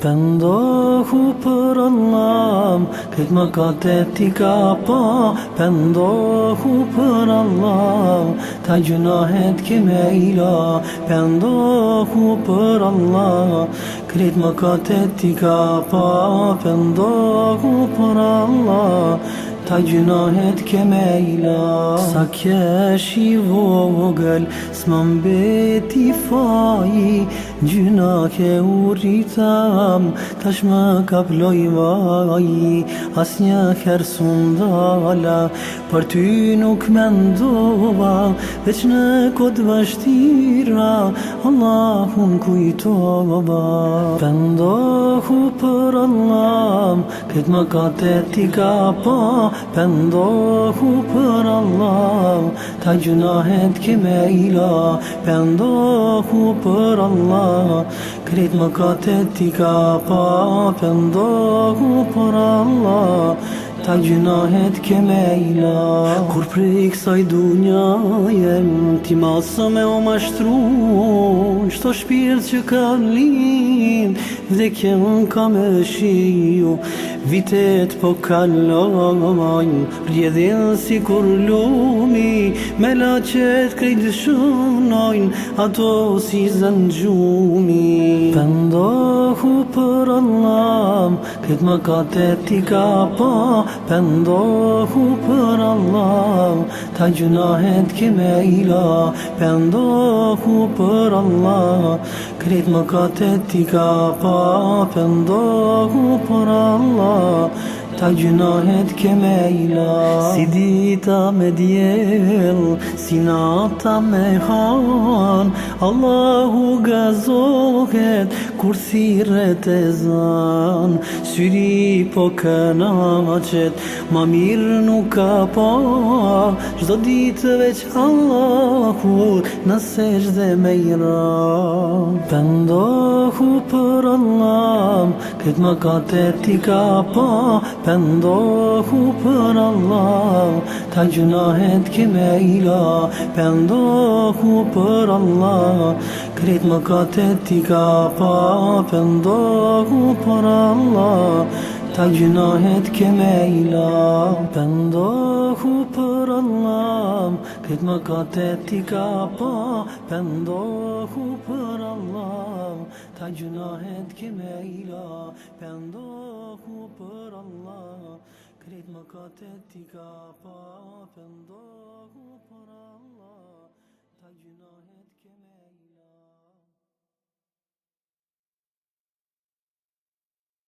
Pëndohu për Allahm, këtë më kate ti ka pa, Pëndohu për Allahm, ta gjënahet me ila, Pëndohu për Allahm, këtë më kate ti ka pa, Pëndohu për Allahm, Ta gjunahet ke me ila Sa kesh i vogël S'ma mbeti faji Gjunah ke uritam Ta sh më kaploj vaji As një kër sundala Për ty nuk me ndova Veç në kodë vështira Allah unë kujtova Pëndohu për Allah Këtë më ka të ti ka pa Pëndohu për Allah, ta gnohet që më ila, pëndohu për Allah, Kretë më këtë ti ka pa, pëndohu për Allah ta gjunahet ke me Kur prej kësaj dunja jem Ti masë me o mashtru Shto shpirë që ka lin Dhe ke ka me shiju Vitet po ka lomaj si kur lumi Me lachet krej dëshunojn Ato si zënë gjumi Pëndohu për allam Këtë më katet i ka pa Pëndohu për Allah, ta gjunahet ke me ila Pëndohu për Allah, kretë më katet t'i kapa Pëndohu për Allah ta gjënohet keme ila Si dita me djel, si nata me han Allahu gazohet, kur siret e zan Syri po kënaqet, ma mirë nuk ka pa Shdo ditë veç Allahu, nëse shde me ira Pëndohu për Allah, këtë më katet i ka pa të për Allah Ta gjënahet me ila Të për Allah Kretë më katët ti ka pa Të për Allah Fakat günah etkeme ilam Ben dohu pırallam Kıtma kat etti kapa Ben dohu pırallam Ta günah etkeme ilam Ben dohu pırallam Kıtma kat etti kapa Ben dohu pırallam Ta günah etkeme